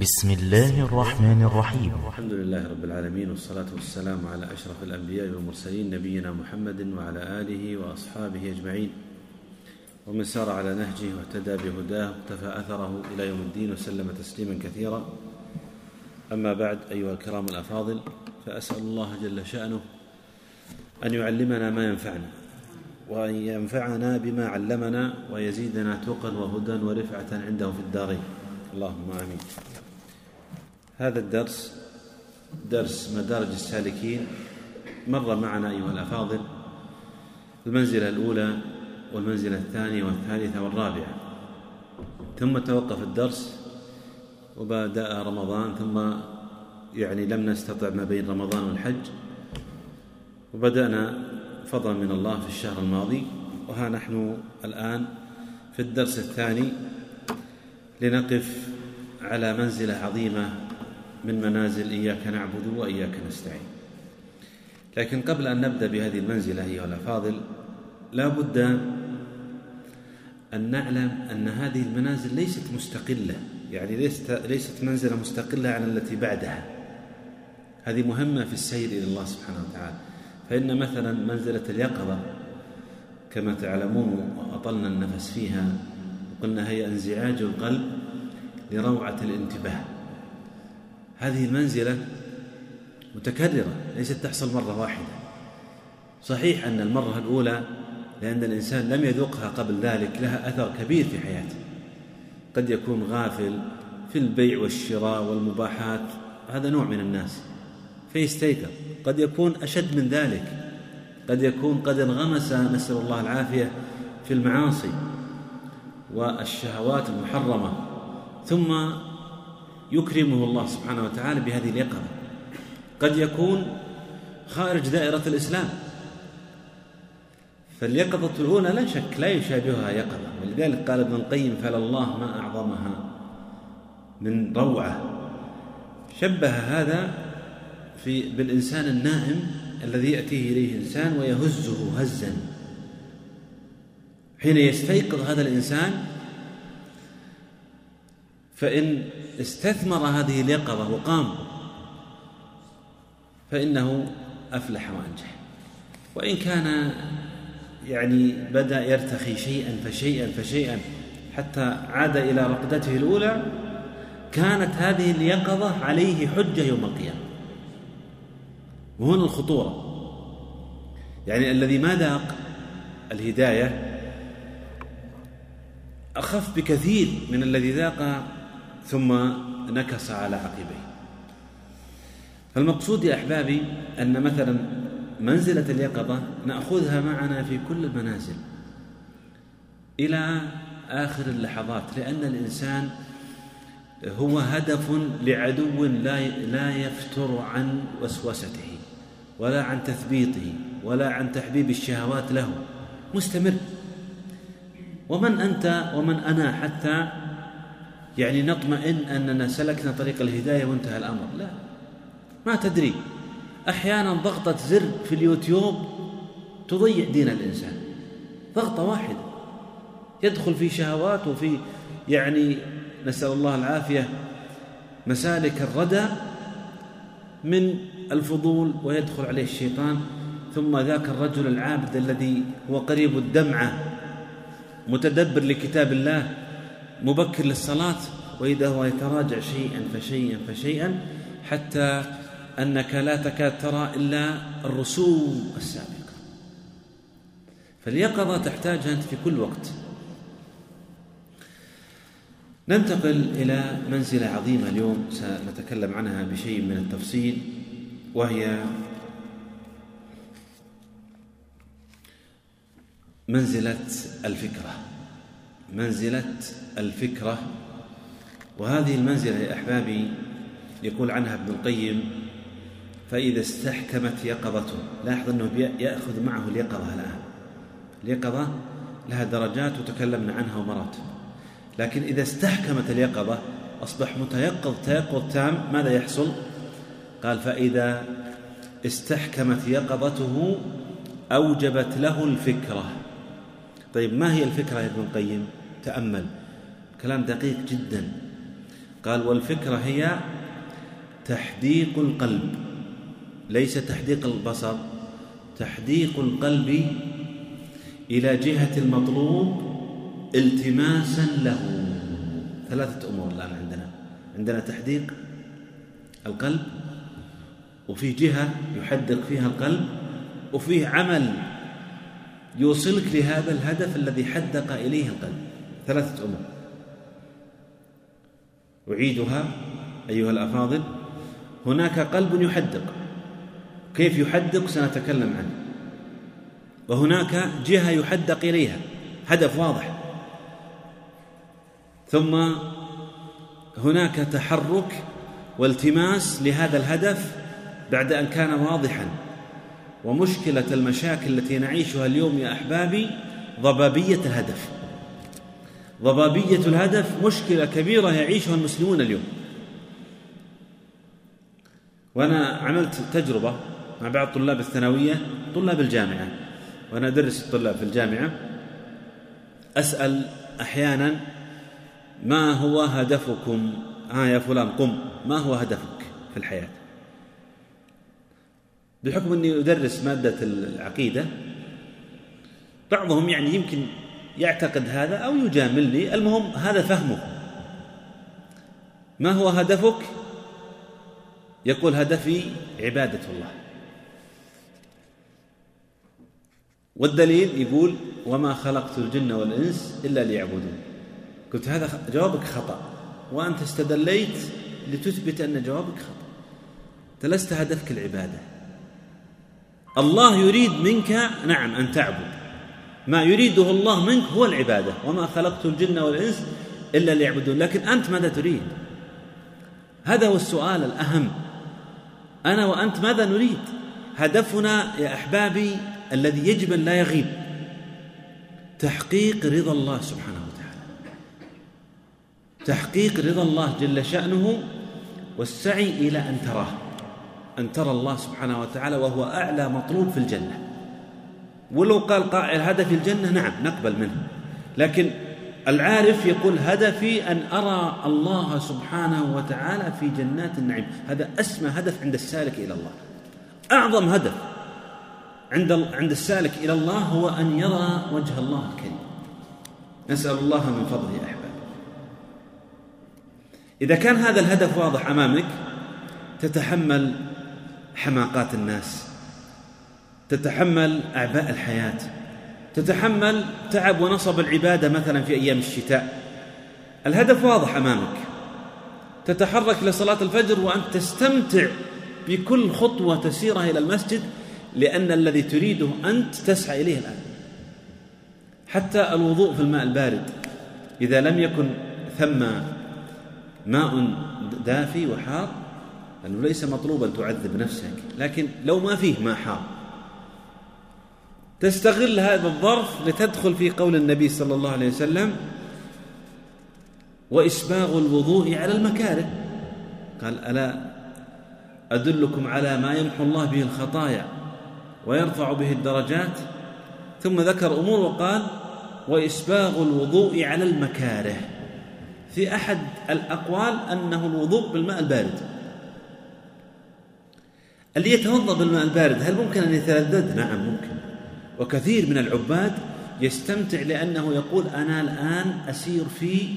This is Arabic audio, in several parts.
بسم الله الرحمن الرحيم. الحمد لله رب العالمين والصلاة والسلام على أشرف الأنبياء والمرسلين نبينا محمد وعلى آله وأصحابه أجمعين. ومن سار على نهجه واهتدى بهداه واقتفى أثره إلى يوم الدين وسلم تسليما كثيرا. أما بعد أيها الكرام الأفاضل فأسأل الله جل شأنه أن يعلمنا ما ينفعنا وأن ينفعنا بما علمنا ويزيدنا تقا وهدى ورفعة عنده في الدارين. اللهم آمين. هذا الدرس درس مدارج السالكين. مر معنا أيها الأفاضل المنزلة الأولى والمنزلة الثانية والثالثة والرابعة. ثم توقف الدرس وبدأ رمضان ثم يعني لم نستطع ما بين رمضان والحج. وبدأنا فضلا من الله في الشهر الماضي. وها نحن الآن في الدرس الثاني لنقف على منزلة عظيمة من منازل إياك نعبد وإياك نستعين. لكن قبل أن نبدأ بهذه المنزلة أيها الأفاضل لا بد أن نعلم أن هذه المنازل ليست مستقلة. يعني ليست, ليست منزلة مستقلة عن التي بعدها. هذه مهمة في السير إلى الله سبحانه وتعالى. فإن مثلا منزلة اليقظة كما تعلمون وأطلنا النفس فيها قلنا هي انزعاج القلب لروعة الانتباه. هذه المنزلة متكررة ليست تحصل مرة واحدة. صحيح أن المرة الأولى لأن الإنسان لم يذوقها قبل ذلك لها أثر كبير في حياته. قد يكون غافل في البيع والشراء والمباحات هذا نوع من الناس. فيستيقظ قد يكون أشد من ذلك. قد يكون قد انغمس نسأل الله العافية في المعاصي والشهوات المحرمة. ثم يكرمه الله سبحانه وتعالى بهذه اليقظة. قد يكون خارج دائرة الإسلام. فاليقظة الأولى لا شك لا يشابهها يقظة. ولذلك قال ابن القيم فلله ما أعظمها من روعة. شبه هذا في بالإنسان النائم الذي يأتيه إليه إنسان ويهزه هزا. حين يستيقظ هذا الإنسان فإن استثمر هذه اليقظة وقام فإنه أفلح وأنجح. وإن كان يعني بدأ يرتخي شيئا فشيئا فشيئا حتى عاد إلى رقدته الأولى كانت هذه اليقظة عليه حجة يوم القيامة. وهنا الخطورة. يعني الذي ما ذاق الهداية أخف بكثير من الذي ذاق ثم نكص على عقبيه. فالمقصود يا أحبابي أن مثلا منزلة اليقظة نأخذها معنا في كل المنازل إلى آخر اللحظات لأن الإنسان هو هدف لعدو لا لا يفتر عن وسوسته ولا عن تثبيطه ولا عن تحبيب الشهوات له مستمر. ومن أنت ومن أنا حتى يعني نطمئن أننا سلكنا طريق الهداية وانتهى الأمر. لا. ما تدري. أحيانا ضغطة زر في اليوتيوب تضيع دين الإنسان. ضغطة واحدة. يدخل في شهوات وفي يعني نسأل الله العافية مسالك الردى من الفضول ويدخل عليه الشيطان. ثم ذاك الرجل العابد الذي هو قريب الدمعة متدبر لكتاب الله مبكر للصلاة وإذا هو يتراجع شيئا فشيئا فشيئا حتى أنك لا تكاد ترى إلا الرسوم السابقة. فاليقظة تحتاجها أنت في كل وقت. ننتقل إلى منزلة عظيمة اليوم سنتكلم عنها بشيء من التفصيل وهي منزلة الفكرة. منزلة الفكرة. وهذه المنزلة يا أحبابي يقول عنها ابن القيم فإذا استحكمت يقظته. لاحظ أنه يأخذ معه اليقظة الآن. اليقظة لها درجات وتكلمنا عنها ومرات. لكن إذا استحكمت اليقظة أصبح متيقظ تيقظ تام. ماذا يحصل؟ قال فإذا استحكمت يقظته أوجبت له الفكرة. طيب ما هي الفكرة يا ابن القيم؟ تأمل. كلام دقيق جدا. قال والفكرة هي تحديق القلب. ليس تحديق البصر تحديق القلب إلى جهة المطلوب التماسا له. ثلاثة أمور الآن عندنا. عندنا تحديق القلب وفي جهة يحدق فيها القلب وفيه عمل يوصلك لهذا الهدف الذي حدق إليه القلب. ثلاثة أمور أعيدها أيها الأفاضل. هناك قلب يحدق. كيف يحدق؟ سنتكلم عنه. وهناك جهة يحدق إليها. هدف واضح. ثم هناك تحرك والتماس لهذا الهدف بعد أن كان واضحا. ومشكلة المشاكل التي نعيشها اليوم يا أحبابي ضبابية الهدف. ضبابية الهدف مشكلة كبيرة يعيشها المسلمون اليوم. وأنا عملت تجربة مع بعض طلاب الثانوية طلاب الجامعة. وأنا أدرس الطلاب في الجامعة. أسأل أحيانا ما هو هدفكم؟ ها آه يا فلان قم. ما هو هدفك في الحياة؟ بحكم أني أدرس مادة العقيدة بعضهم يعني يمكن يعتقد هذا أو يجاملني المهم هذا فهمه. ما هو هدفك؟ يقول هدفي عبادة الله. والدليل يقول وما خلقت الجن والإنس إلا ليعبدون. قلت هذا جوابك خطأ. وأنت استدليت لتثبت أن جوابك خطأ. فلست هدفك العبادة. الله يريد منك نعم أن تعبد. ما يريده الله منك هو العبادة. وما خلقت الجن والإنس إلا ليعبدون. لكن أنت ماذا تريد؟ هذا هو السؤال الأهم. أنا وأنت ماذا نريد؟ هدفنا يا أحبابي الذي يجب أن لا يغيب. تحقيق رضا الله سبحانه وتعالى. تحقيق رضا الله جل شأنه والسعي إلى أن تراه. أن ترى الله سبحانه وتعالى وهو أعلى مطلوب في الجنة. ولو قال قائل هدفي الجنة نعم نقبل منه. لكن العارف يقول هدفي أن أرى الله سبحانه وتعالى في جنات النعيم. هذا أسمى هدف عند السالك إلى الله. أعظم هدف عند عند السالك إلى الله هو أن يرى وجه الله الكريم. نسأل الله من فضله يا أحباب. إذا كان هذا الهدف واضح أمامك تتحمل حماقات الناس. تتحمل أعباء الحياة. تتحمل تعب ونصب العبادة مثلا في أيام الشتاء. الهدف واضح أمامك. تتحرك لصلاة الفجر وأنت تستمتع بكل خطوة تسيرها إلى المسجد لأن الذي تريده أنت تسعى إليه الآن. حتى الوضوء في الماء البارد. إذا لم يكن ثم ماء دافي وحار لأنه ليس مطلوبا تعذب نفسك. لكن لو ما فيه ماء حار تستغل هذا الظرف لتدخل في قول النبي صلى الله عليه وسلم وإسباغ الوضوء على المكاره. قال ألا أدلكم على ما يمحو الله به الخطايا ويرفع به الدرجات؟ ثم ذكر أمور وقال وإسباغ الوضوء على المكاره. في أحد الأقوال أنه الوضوء بالماء البارد. اللي يتوضأ بالماء البارد هل ممكن أن يتلذذ؟ نعم ممكن. وكثير من العباد يستمتع لأنه يقول أنا الآن أسير في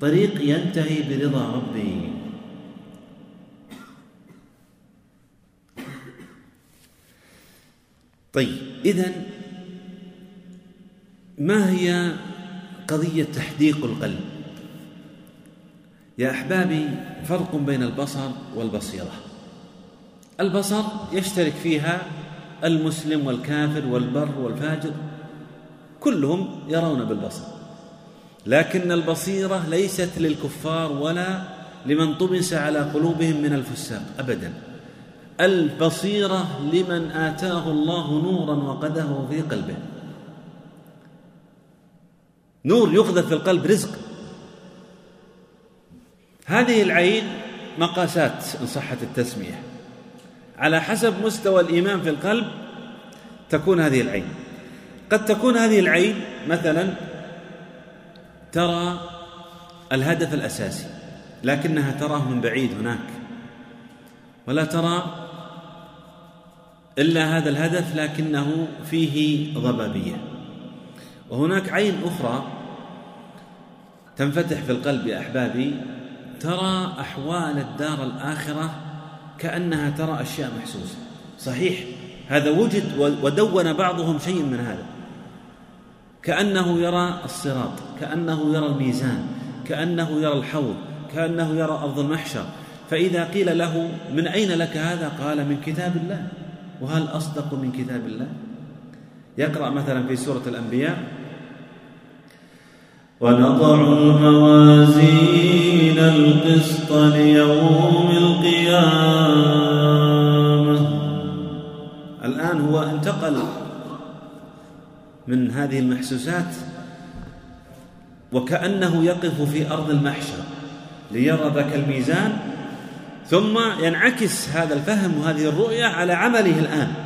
طريق ينتهي برضا ربي. طيب اذا ما هي قضية تحديق القلب؟ يا أحبابي فرق بين البصر والبصيرة. البصر يشترك فيها المسلم والكافر والبر والفاجر كلهم يرون بالبصر. لكن البصيرة ليست للكفار ولا لمن طمس على قلوبهم من الفساق ابدا. البصيرة لمن آتاه الله نورا وقده في قلبه. نور يقذف في القلب رزق. هذه العين مقاسات إن صحت التسمية. على حسب مستوى الإيمان في القلب تكون هذه العين. قد تكون هذه العين مثلا ترى الهدف الأساسي لكنها تراه من بعيد هناك ولا ترى إلا هذا الهدف لكنه فيه ضبابية. وهناك عين أخرى تنفتح في القلب يا أحبابي ترى أحوال الدار الآخرة كأنها ترى أشياء محسوسة. صحيح. هذا وجد ودون بعضهم شيء من هذا. كأنه يرى الصراط كأنه يرى الميزان كأنه يرى الحوض كأنه يرى أرض المحشر. فإذا قيل له من أين لك هذا? قال من كتاب الله. وهل أصدق من كتاب الله؟ يقرأ مثلا في سورة الأنبياء ونضع الموازين القسط ليوم القيامة. الآن هو انتقل من هذه المحسوسات وكأنه يقف في أرض المحشر ليرى ذاك الميزان ثم ينعكس هذا الفهم وهذه الرؤية على عمله الآن.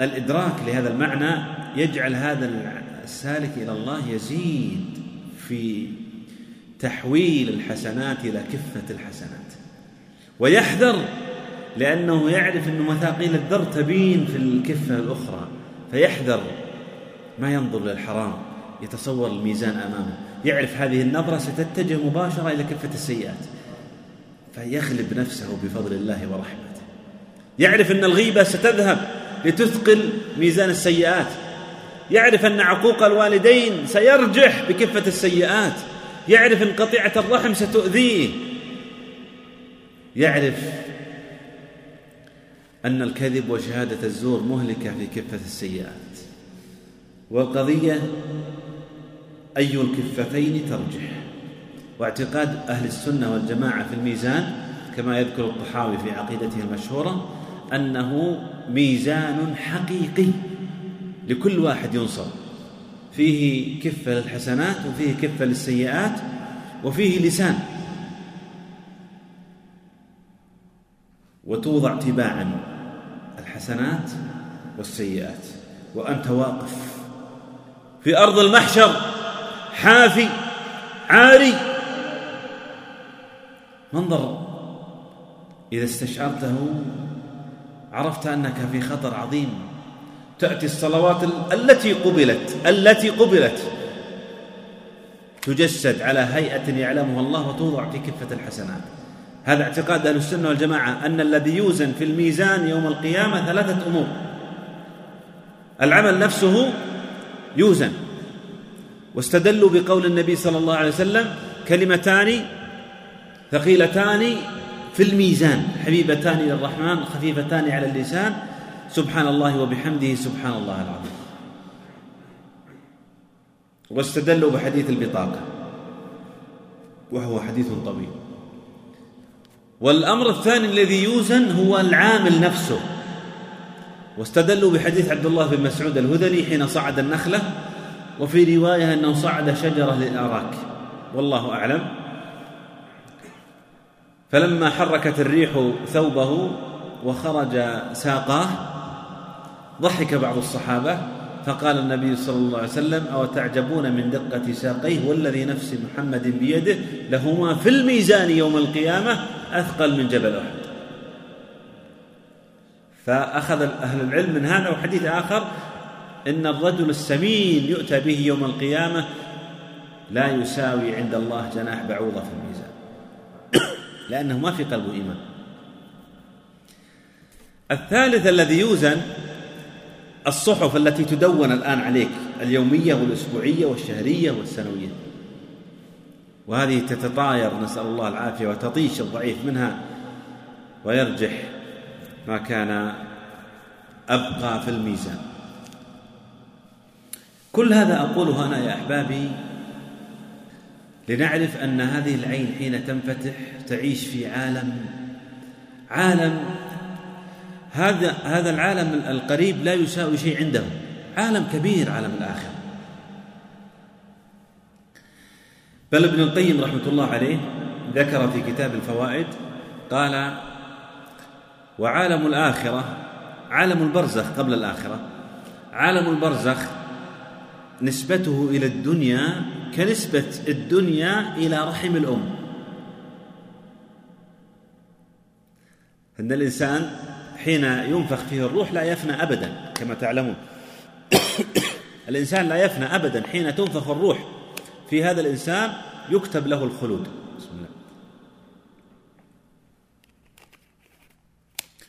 الإدراك لهذا المعنى يجعل هذا السالك إلى الله يزيد في تحويل الحسنات إلى كفة الحسنات. ويحذر لأنه يعرف أن مثاقيل الذر تبين في الكفة الأخرى فيحذر ما ينظر للحرام يتصور الميزان أمامه يعرف هذه النظرة ستتجه مباشرة إلى كفة السيئات فيغلب نفسه بفضل الله ورحمته. يعرف أن الغيبة ستذهب لتثقل ميزان السيئات. يعرف أن عقوق الوالدين سيرجح بكفة السيئات. يعرف أن قطيعة الرحم ستؤذيه. يعرف أن الكذب وشهادة الزور مهلكة في كفة السيئات. والقضية أي الكفتين ترجح. واعتقاد أهل السنة والجماعة في الميزان كما يذكر الطحاوي في عقيدته المشهورة أنه ميزان حقيقي لكل واحد ينصب فيه كفة للحسنات وفيه كفة للسيئات وفيه لسان. وتوضع تباعا الحسنات والسيئات. وأنت واقف في أرض المحشر حافي عاري. منظر إذا استشعرته عرفت أنك في خطر عظيم. تأتي الصلوات التي قبلت التي قبلت. تجسد على هيئة يعلمها الله وتوضع في كفة الحسنات. هذا اعتقاد أهل السنة والجماعة أن الذي يوزن في الميزان يوم القيامة ثلاثة أمور. العمل نفسه يوزن. واستدلوا بقول النبي صلى الله عليه وسلم كلمتان ثقيلتان في الميزان. حبيبتان للرحمن خفيفتان على اللسان. سبحان الله وبحمده سبحان الله العظيم. واستدلوا بحديث البطاقة. وهو حديث طويل. والأمر الثاني الذي يوزن هو العامل نفسه. واستدلوا بحديث عبد الله بن مسعود الهذلي حين صعد النخلة. وفي رواية أنه صعد شجرة للأراك. والله أعلم. فلما حركت الريح ثوبه وخرج ساقاه ضحك بعض الصحابة فقال النبي صلى الله عليه وسلم أو تعجبون من دقة ساقيه؟ والذي نفس محمد بيده لهما في الميزان يوم القيامة أثقل من جبل أحد. فأخذ أهل العلم من هذا وحديث آخر إن الرجل السمين يؤتى به يوم القيامة لا يساوي عند الله جناح بعوضة في الميزان. لأنه ما في قلبه إيمان. الثالث الذي يوزن الصحف التي تدون الآن عليك اليومية والأسبوعية والشهرية والسنوية. وهذه تتطاير نسأل الله العافية وتطيش الضعيف منها ويرجح ما كان أبقى في الميزان. كل هذا أقوله أنا يا أحبابي لنعرف أن هذه العين حين تنفتح تعيش في عالم عالم هذا هذا العالم القريب لا يساوي شيء عنده عالم كبير عالم الآخرة بل ابن القيم رحمة الله عليه ذكر في كتاب الفوائد قال وعالم الآخرة عالم البرزخ قبل الآخرة عالم البرزخ نسبته إلى الدنيا كنسبة الدنيا إلى رحم الأم. أن الإنسان حين ينفخ فيه الروح لا يفنى أبدا كما تعلمون. الإنسان لا يفنى أبدا حين تنفخ الروح. في هذا الإنسان يكتب له الخلود. بسم الله.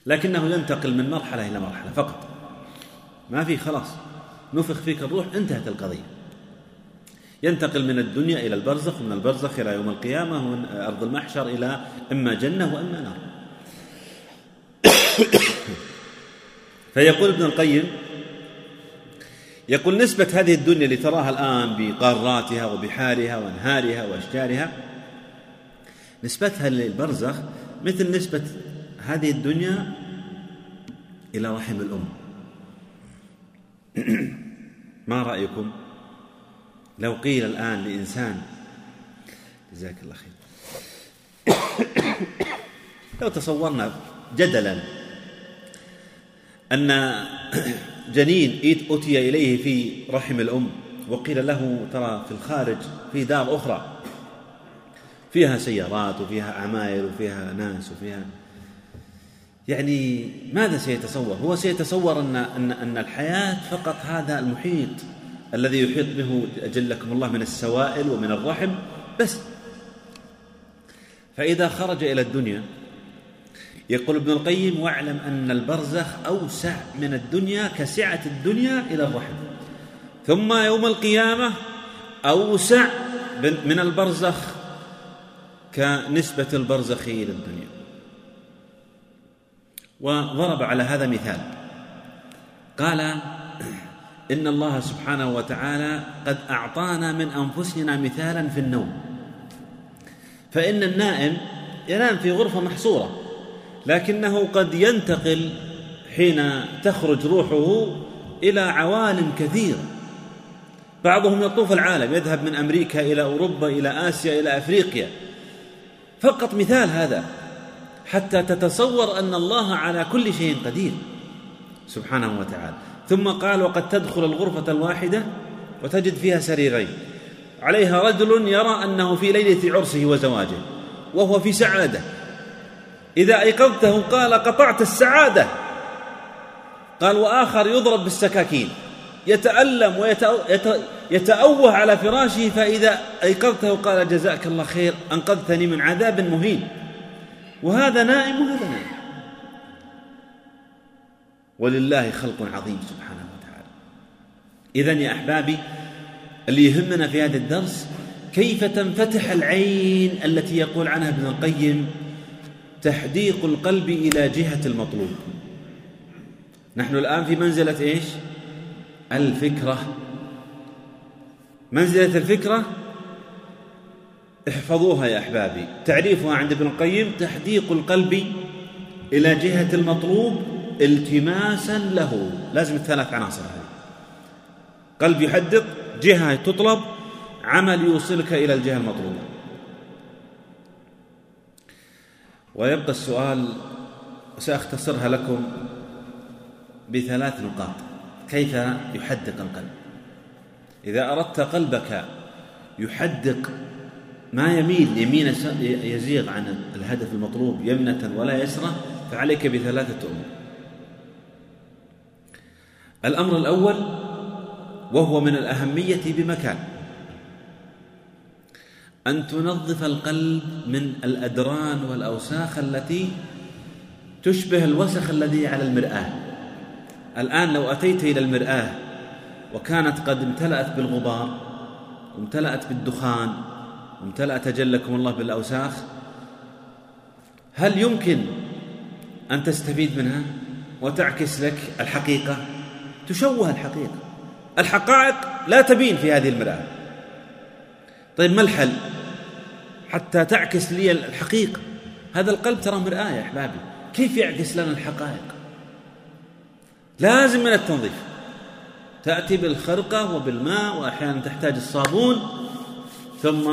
لكنه ينتقل من مرحلة إلى مرحلة فقط. ما في خلاص. نفخ فيك الروح انتهت القضية. ينتقل من الدنيا إلى البرزخ ومن البرزخ إلى يوم القيامة ومن أرض المحشر إلى إما جنة وإما نار. فيقول ابن القيم يقول نسبة هذه الدنيا اللي تراها الآن بقاراتها وبحارها وأنهارها وأشجارها نسبتها للبرزخ مثل نسبة هذه الدنيا إلى رحم الأم. ما رأيكم؟ لو قيل الآن لإنسان. جزاك الله خير. لو تصورنا جدلا أن جنين أتي إليه في رحم الأم وقيل له ترى في الخارج في دار أخرى. فيها سيارات وفيها عماير وفيها ناس وفيها. يعني ماذا سيتصور؟ هو سيتصور أن أن أن الحياة فقط هذا المحيط. الذي يحيط به أجلكم الله من السوائل ومن الرحم بس. فإذا خرج إلى الدنيا يقول ابن القيم واعلم أن البرزخ أوسع من الدنيا كسعة الدنيا إلى الرحم. ثم يوم القيامة أوسع من البرزخ كنسبة البرزخ إلى الدنيا. وضرب على هذا مثال. قال إن الله سبحانه وتعالى قد أعطانا من أنفسنا مثالا في النوم. فإن النائم ينام في غرفة محصورة لكنه قد ينتقل حين تخرج روحه إلى عوالم كثيرة. بعضهم يطوف العالم يذهب من أمريكا إلى أوروبا إلى آسيا إلى أفريقيا. فقط مثال هذا حتى تتصور أن الله على كل شيء قدير. سبحانه وتعالى. ثم قال وقد تدخل الغرفة الواحدة وتجد فيها سريرين. عليها رجل يرى أنه في ليلة عرسه وزواجه وهو في سعادة. إذا أيقظته قال قطعت السعادة. قال وآخر يضرب بالسكاكين. يتألم ويتأوه على فراشه فإذا أيقظته قال جزاك الله خير أنقذتني من عذاب مهين. وهذا نائم وهذا نائم. ولله خلق عظيم سبحانه وتعالى. إذا يا أحبابي اللي يهمنا في هذا الدرس كيف تنفتح العين التي يقول عنها ابن القيم تحديق القلب إلى جهة المطلوب؟ نحن الآن في منزلة إيش؟ الفكرة. منزلة الفكرة؟ احفظوها يا أحبابي. تعريفها عند ابن القيم تحديق القلب إلى جهة المطلوب التماسا له. لازم الثلاث عناصر هذه. قلب يحدق جهة تطلب عمل يوصلك إلى الجهة المطلوبة. ويبقى السؤال سأختصرها لكم بثلاث نقاط. كيف يحدق القلب؟ إذا أردت قلبك يحدق ما يميل يمين يزيغ عن الهدف المطلوب يمنة ولا يسرة فعليك بثلاثة أمور. الأمر الأول وهو من الأهمية بمكان. أن تنظف القلب من الأدران والأوساخ التي تشبه الوسخ الذي على المرآة. الآن لو أتيت إلى المرآة وكانت قد امتلأت بالغبار وامتلأت بالدخان وامتلأت أجلكم الله بالأوساخ هل يمكن أن تستفيد منها وتعكس لك الحقيقة؟ تشوه الحقيقة. الحقائق لا تبين في هذه المرآة. طيب ما الحل؟ حتى تعكس لي الحقيقة. هذا القلب ترى مرآة يا أحبابي. كيف يعكس لنا الحقائق؟ لازم من التنظيف. تأتي بالخرقة وبالماء وأحيانا تحتاج الصابون ثم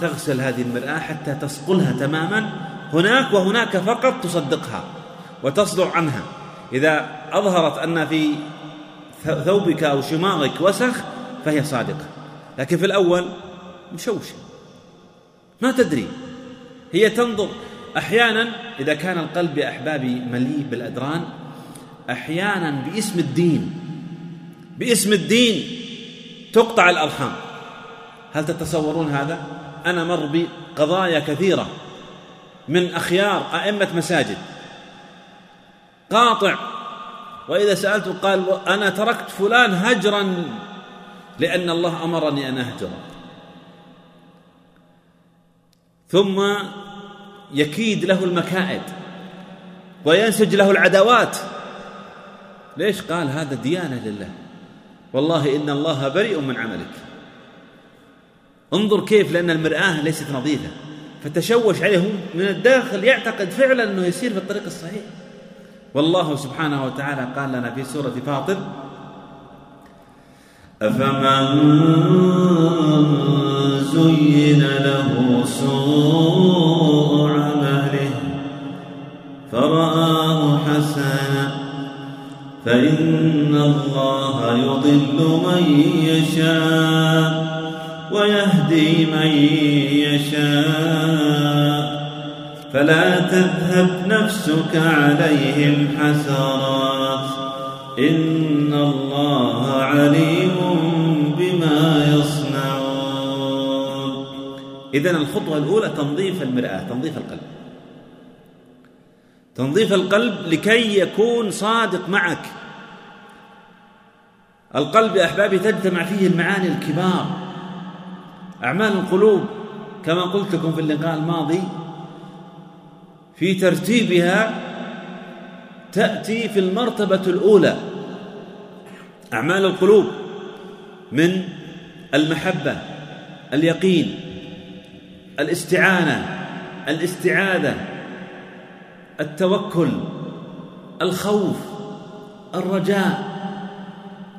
تغسل هذه المرآة حتى تصقلها تماما. هناك وهناك فقط تصدقها وتصدر عنها. إذا أظهرت أن في ثوبك أو شماغك وسخ فهي صادقة. لكن في الأول مشوشة ما تدري. هي تنظر. أحيانا إذا كان القلب يا أحبابي مليء بالأدران أحيانا باسم الدين. باسم الدين تقطع الأرحام. هل تتصورون هذا؟ أنا مر بقضايا كثيرة. من أخيار أئمة مساجد. قاطع وإذا سألته قال أنا تركت فلان هجرا لأن الله أمرني أن أهجره ثم يكيد له المكائد وينسج له العداوات. ليش؟ قال هذا ديانة لله. والله إن الله بريء من عملك. انظر كيف لأن المرآة ليست نظيفة. فتشوش عليه من الداخل يعتقد فعلا أنه يسير في الطريق الصحيح. والله سبحانه وتعالى قال لنا في سورة فاطر أفمن زين له سوء عمله فرآه حسنا فإن الله يضل من يشاء ويهدي من يشاء فلا تذهب نفسك عليهم حسرات إن الله عليم بما يصنعون. إذا الخطوة الأولى تنظيف المرآة تنظيف القلب. تنظيف القلب لكي يكون صادق معك. القلب يا أحبابي تجتمع فيه المعاني الكبار. أعمال القلوب كما قلت لكم في اللقاء الماضي في ترتيبها تأتي في المرتبة الأولى. أعمال القلوب من المحبة اليقين الاستعانة الاستعاذة التوكل الخوف الرجاء.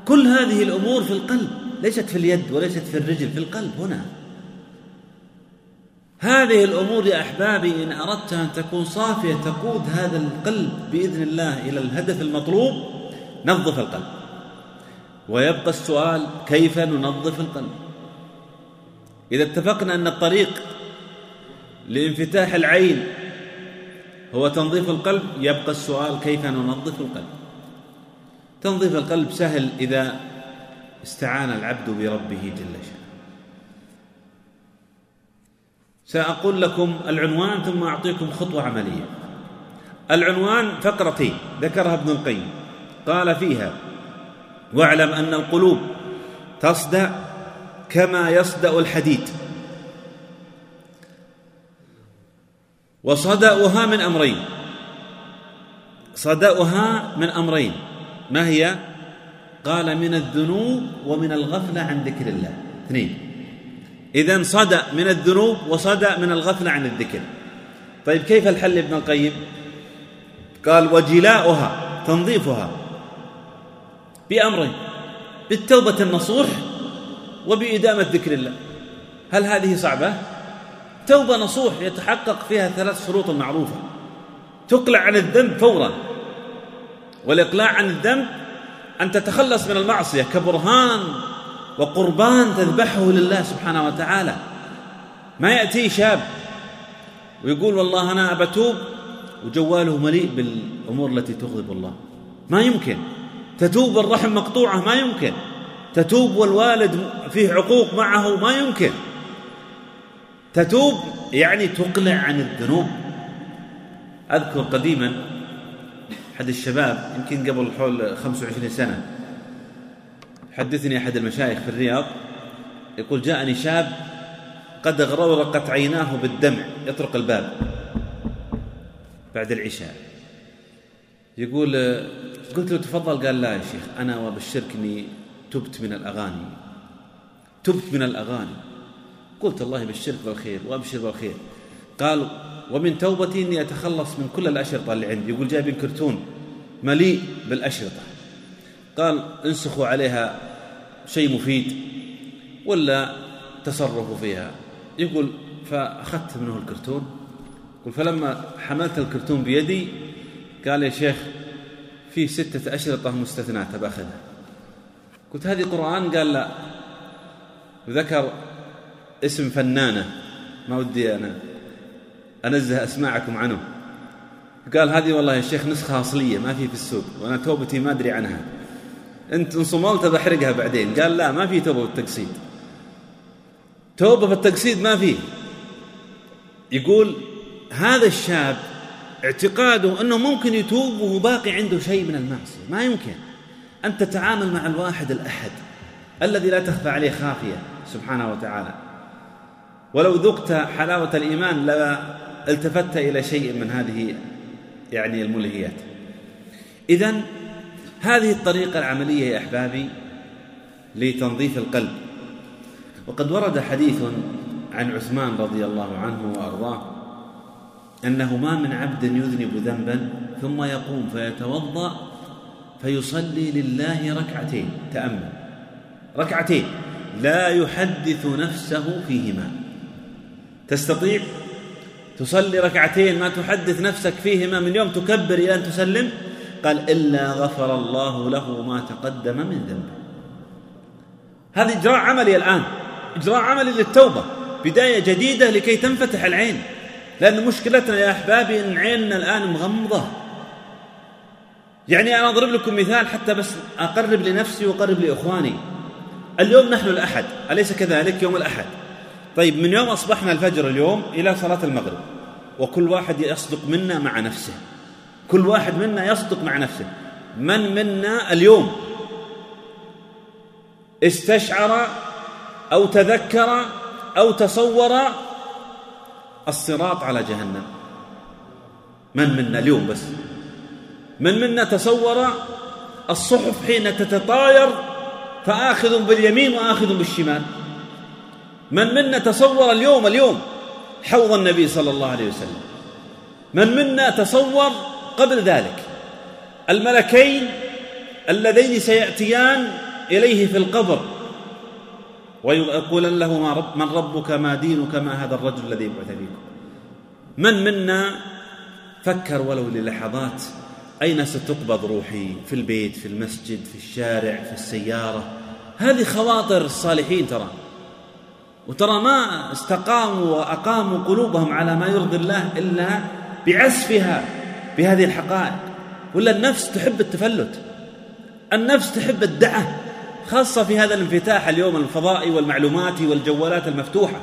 كل هذه الأمور في القلب ليست في اليد وليست في الرجل في القلب هنا. هذه الأمور يا أحبابي إن أردت أن تكون صافية تقود هذا القلب بإذن الله إلى الهدف المطلوب نظف القلب. ويبقى السؤال كيف ننظف القلب؟ إذا اتفقنا أن الطريق لانفتاح العين هو تنظيف القلب يبقى السؤال كيف ننظف القلب؟ تنظيف القلب سهل إذا استعان العبد بربه جل شأنه. سأقول لكم العنوان ثم أعطيكم خطوة عملية. العنوان فقرتين ذكرها ابن القيم. قال فيها واعلم أن القلوب تصدأ كما يصدأ الحديد. وصدأها من أمرين. صدأها من أمرين. ما هي؟ قال من الذنوب ومن الغفلة عن ذكر الله. اثنين. إذا صدأ من الذنوب وصدأ من الغفلة عن الذكر. طيب كيف الحل ابن القيم؟ قال وجلاؤها تنظيفها بأمرين بالتوبة النصوح وبإدامة ذكر الله. هل هذه صعبة؟ توبة نصوح يتحقق فيها ثلاث شروط معروفة. تقلع عن الذنب فورا. والإقلاع عن الذنب أن تتخلص من المعصية كبرهان. وقربان تذبحه لله سبحانه وتعالى. ما يأتي شاب ويقول والله أنا بتوب وجواله مليء بالأمور التي تغضب الله. ما يمكن. تتوب الرحم مقطوعة ما يمكن. تتوب والوالد فيه عقوق معه ما يمكن. تتوب يعني تقلع عن الذنوب. أذكر قديما أحد الشباب يمكن قبل حول 25 سنة حدثني أحد المشايخ في الرياض يقول جاءني شاب قد اغرورقت عيناه بالدمع يطرق الباب بعد العشاء. يقول قلت له تفضل. قال لا يا شيخ أنا وأبشرك أني تبت من الأغاني. تبت من الأغاني. قلت الله يبشرك بالخير وأبشر بالخير. قال ومن توبتي أني أتخلص من كل الأشرطة اللي عندي. يقول جايبين كرتون مليء بالأشرطة. قال انسخوا عليها شيء مفيد ولا تصرفوا فيها. يقول فأخذت منه الكرتون. يقول فلما حملت الكرتون بيدي قال يا شيخ في ستة أشرطة مستثنات بأخذها قلت هذه قرآن؟ قال لا. وذكر اسم فنانة. ما ودي أنا أنزه أسماعكم عنه. قال هذه والله يا شيخ نسخة أصلية ما في في السوق وأنا توبتي ما أدري عنها. أنت إن صملت بحرقها بعدين. قال لا ما في توبة بالتقسيط توبة في التقسيط ما فيه يقول هذا الشاب اعتقاده أنه ممكن يتوب وهو باقي عنده شيء من المعصية. ما يمكن. أن تتعامل مع الواحد الأحد الذي لا تخفى عليه خافية سبحانه وتعالى. ولو ذقت حلاوة الإيمان لا التفت إلى شيء من هذه يعني الملهيات. إذا هذه الطريقة العملية يا أحبابي لتنظيف القلب. وقد ورد حديث عن عثمان رضي الله عنه وأرضاه أنه ما من عبد يذنب ذنبا ثم يقوم فيتوضأ فيصلي لله ركعتين تأمل. ركعتين. لا يحدث نفسه فيهما. تستطيع؟ تصلي ركعتين ما تحدث نفسك فيهما من يوم تكبر إلى أن تسلم؟ قال إلا غفر الله له ما تقدم من ذنبه هذا إجراء عملي الآن. إجراء عملي للتوبة. بداية جديدة لكي تنفتح العين. لأن مشكلتنا يا أحبابي أن عيننا الآن مغمضة. يعني أنا أضرب لكم مثال حتى بس أقرب لنفسي وأقرب لإخواني. اليوم نحن الأحد. أليس كذلك؟ يوم الأحد. طيب من يوم أصبحنا الفجر اليوم إلى صلاة المغرب. وكل واحد يصدق منا مع نفسه. كل واحد منا يصدق مع نفسه. من منا اليوم استشعر أو تذكر أو تصور الصراط على جهنم؟ من منا اليوم بس. من منا تصور الصحف حين تتطاير فآخذ باليمين وآخذ بالشمال؟ من منا تصور اليوم اليوم حوض النبي صلى الله عليه وسلم؟ من منا تصور قبل ذلك. الملكين اللذين سيأتيان إليه في القبر ويقولن له ما رب من ربك ما دينك ما هذا الرجل الذي بعث فيكم. من منا فكر ولو للحظات أين ستقبض روحي؟ في البيت في المسجد في الشارع في السيارة. هذه خواطر الصالحين ترى. وترى ما استقاموا وأقاموا قلوبهم على ما يرضي الله إلا بعزفها. بهذه الحقائق. ولا النفس تحب التفلت. النفس تحب الدعة خاصة في هذا الانفتاح اليوم الفضائي والمعلوماتي والجوالات المفتوحة.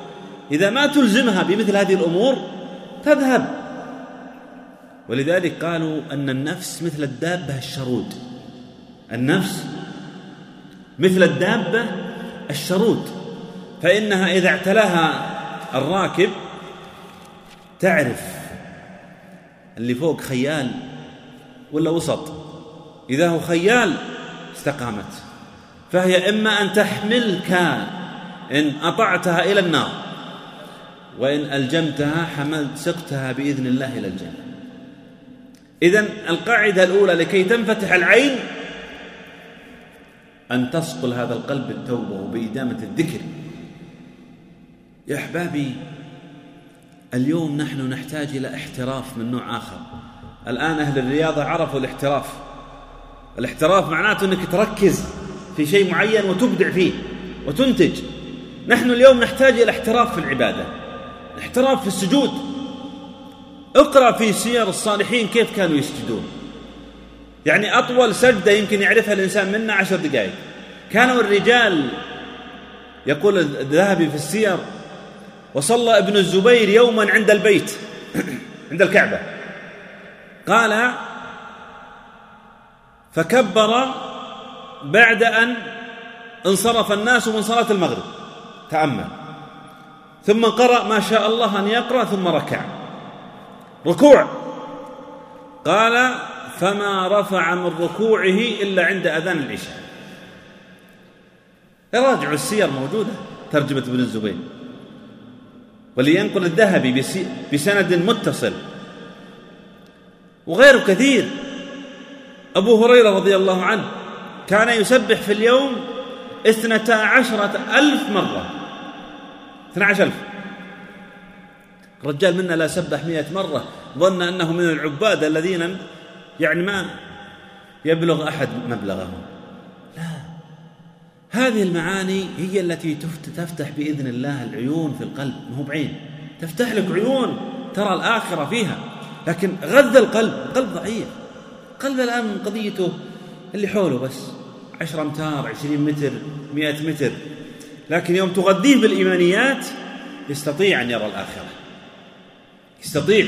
إذا ما تلزمها بمثل هذه الأمور تذهب. ولذلك قالوا أن النفس مثل الدابة الشرود. النفس مثل الدابة الشرود. فإنها إذا اعتلاها الراكب تعرف اللي فوق خيال ولا وسط؟ إذا هو خيال استقامت. فهي إما أن تحملك إن أطعتها إلى النار وإن ألجمتها حملت سقتها بإذن الله إلى الجنة. إذا القاعدة الأولى لكي تنفتح العين أن تصقل هذا القلب بالتوبة وبإدامة الذكر. يا أحبابي اليوم نحن نحتاج إلى احتراف من نوع آخر. الآن أهل الرياضة عرفوا الاحتراف. الاحتراف معناته أنك تركز في شيء معين وتبدع فيه وتنتج. نحن اليوم نحتاج إلى احتراف في العبادة احتراف في السجود. اقرأ في سير الصالحين كيف كانوا يسجدون. يعني أطول سجدة يمكن يعرفها الإنسان منا عشر دقائق. كانوا الرجال يقول الذهبي في السير وصلى ابن الزبير يوما عند البيت عند الكعبة. قال فكبر بعد أن انصرف الناس من صلاة المغرب تأمل. ثم قرأ ما شاء الله أن يقرأ ثم ركع. ركوع. قال فما رفع من ركوعه إلا عند أذان العشاء. راجعوا السير موجودة ترجمة ابن الزبير. ولينقل الذهبي بسند متصل. وغيره كثير. أبو هريرة رضي الله عنه كان يسبح في اليوم اثنتا عشرة ألف مرة. اثنى عشر ألف. الرجال منا لا سبح مئة مرة. ظن أنه من العباد الذين يعني ما يبلغ أحد مبلغهم هذه المعاني هي التي تفتح بإذن الله العيون في القلب. ما هو بعين. تفتح لك عيون ترى الآخرة فيها. لكن غذى القلب. القلب ضعيف. قلب الآن قضيته اللي حوله بس. عشر أمتار عشرين متر مئة متر. لكن يوم تغذيه بالإيمانيات يستطيع أن يرى الآخرة. يستطيع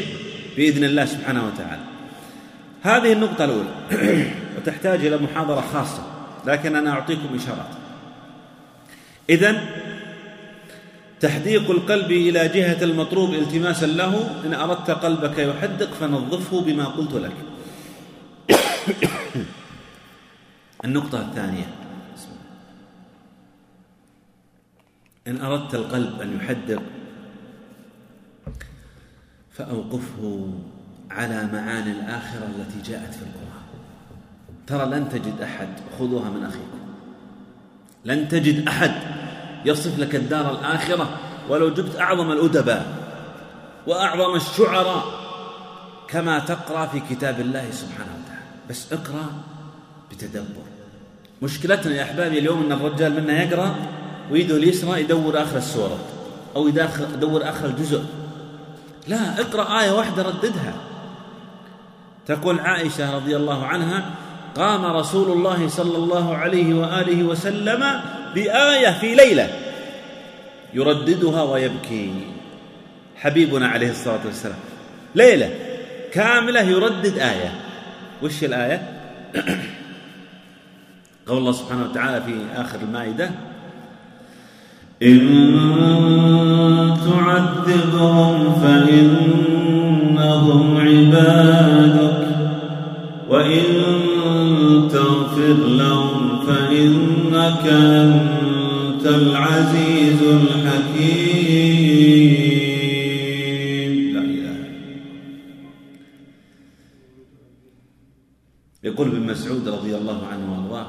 بإذن الله سبحانه وتعالى. هذه النقطة الأولى. وتحتاج إلى محاضرة خاصة. لكن أنا أعطيكم إشارات. إذن تحديق القلب إلى جهة المطلوب التماسا له. إن أردت قلبك يحدق فنظفه بما قلت لك. النقطة الثانية. إن أردت القلب أن يحدق فأوقفه على معاني الآخرة التي جاءت في القرآن. ترى لن تجد أحد. خذوها من أخيكم. لن تجد أحد يصف لك الدار الآخرة ولو جبت أعظم الأدباء وأعظم الشعراء كما تقرأ في كتاب الله سبحانه وتعالى. بس اقرأ بتدبر. مشكلتنا يا أحبابي اليوم أن الرجال منا يقرأ ويده اليسرى يدور آخر السورة أو يدور آخر الجزء. لا اقرأ آية واحدة رددها. تقول عائشة رضي الله عنها قام رسول الله صلى الله عليه وآله وسلم بآية في ليلة يرددها ويبكي. حبيبنا عليه الصلاة والسلام. ليلة كاملة يردد آية. وش الآية؟ قول الله سبحانه وتعالى في آخر المائدة. إن تعذبهم فإنهم عبادك. وإن تغفر لهم فإنك أنت العزيز الحكيم. لا إله يقول ابن مسعود رضي الله عنه وأرضاه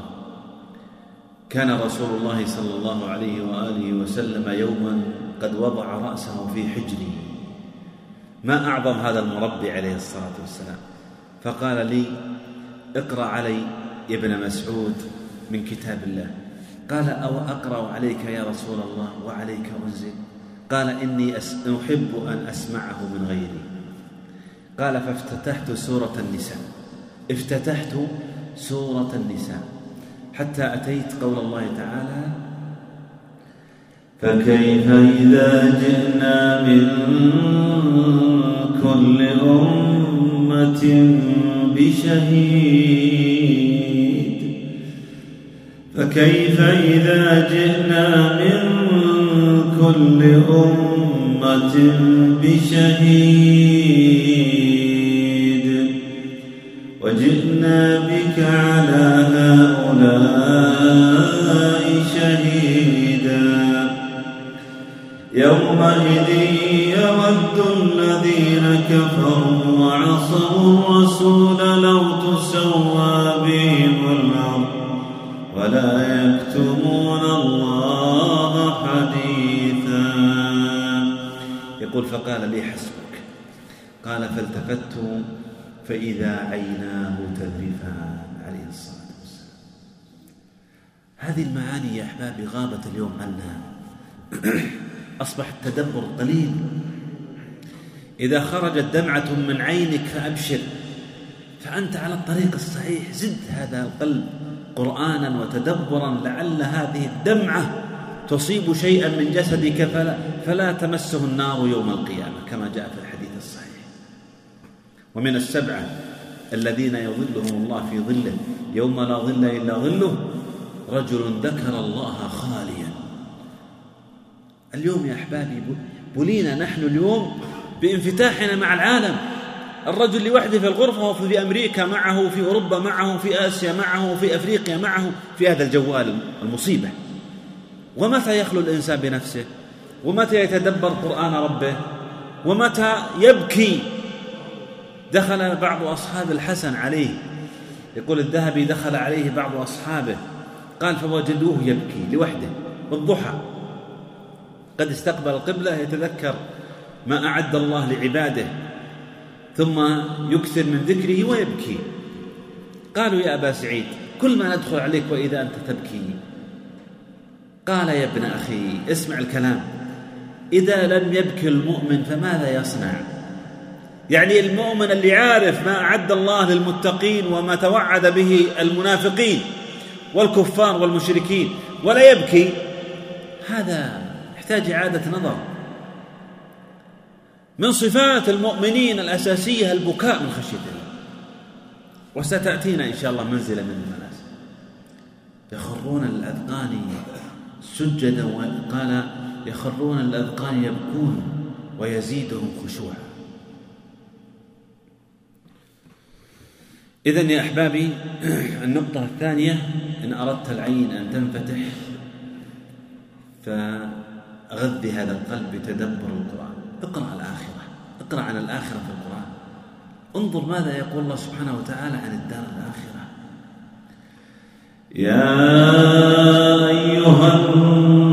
كان رسول الله صلى الله عليه وآله وسلم يوما قد وضع رأسه في حجري ما أعظم هذا المربي عليه الصلاة والسلام؟ فقال لي اقرأ علي ابن مسعود من كتاب الله. قال أو أقرأ عليك يا رسول الله وعليك أنزل؟ قال إني أحب أن أسمعه من غيري. قال فافتتحت سورة النساء. افتتحت سورة النساء. حتى أتيت قول الله تعالى فكيف إذا جئنا من كل أمة بشهيد فكيف إذا جئنا من كل أمة بشهيد وجئنا بك على فإذا عيناه تذرفان عليه الصلاة والسلام. هذه المعاني يا أحبابي غابت اليوم عنا. أصبح التدبر قليل. إذا خرجت دمعة من عينك فأبشر. فأنت على الطريق الصحيح. زد هذا القلب قرآنا وتدبرا لعل هذه الدمعة تصيب شيئا من جسدك فلا, فلا تمسه النار يوم القيامة كما جاء في الحديث. ومن السبعة الذين يظلهم الله في ظله يوم لا ظل إلا ظله رجل ذكر الله خاليا. اليوم يا أحبابي بلينا نحن اليوم بانفتاحنا مع العالم. الرجل لوحده في الغرفة وفي في أمريكا معه في أوروبا معه في آسيا معه في أفريقيا معه في هذا الجوال المصيبة. ومتى يخلو الإنسان بنفسه؟ ومتى يتدبر قرآن ربه؟ ومتى يبكي دخل بعض أصحاب الحسن عليه. يقول الذهبي دخل عليه بعض أصحابه. قال فوجدوه يبكي لوحده بالضحى. قد استقبل القبلة يتذكر ما أعد الله لعباده ثم يكثر من ذكره ويبكي. قالوا يا أبا سعيد كل ما ندخل عليك وإذا أنت تبكي. قال يا ابن أخي اسمع الكلام. إذا لم يبكي المؤمن فماذا يصنع؟ يعني المؤمن اللي عارف ما أعد الله للمتقين وما توعد به المنافقين والكفار والمشركين ولا يبكي هذا يحتاج إعادة نظر. من صفات المؤمنين الأساسية البكاء من خشية الله وستأتينا إن شاء الله منزلة من المنازل. يخرون الأذقان سجدا وقال يخرون الأذقان يبكون ويزيدهم خشوعا. إذا يا أحبابي النقطة الثانية إن أردت العين أن تنفتح فغذي هذا القلب بتدبر القرآن. اقرأ الآخرة اقرأ عن الآخرة في القرآن. انظر ماذا يقول الله سبحانه وتعالى عن الدار الآخرة. يا أيها الناس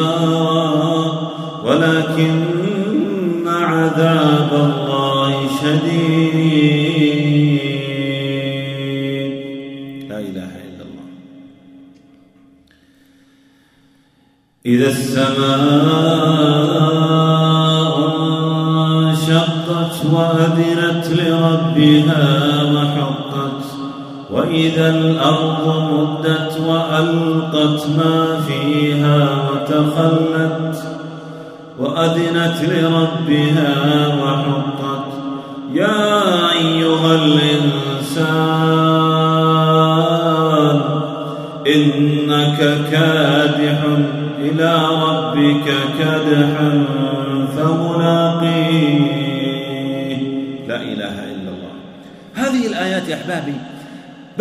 وإذا الأرض مدت وألقت ما فيها وتخلت وأذنت لربها وحقت. يا أيها الإنسان إنك كادح إلى ربك كدحا فملاقيه. لا إله إلا الله. هذه الآيات يا أحبابي